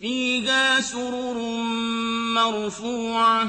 فِيهَا سُرُرٌ مَّرْفُوعَةٌ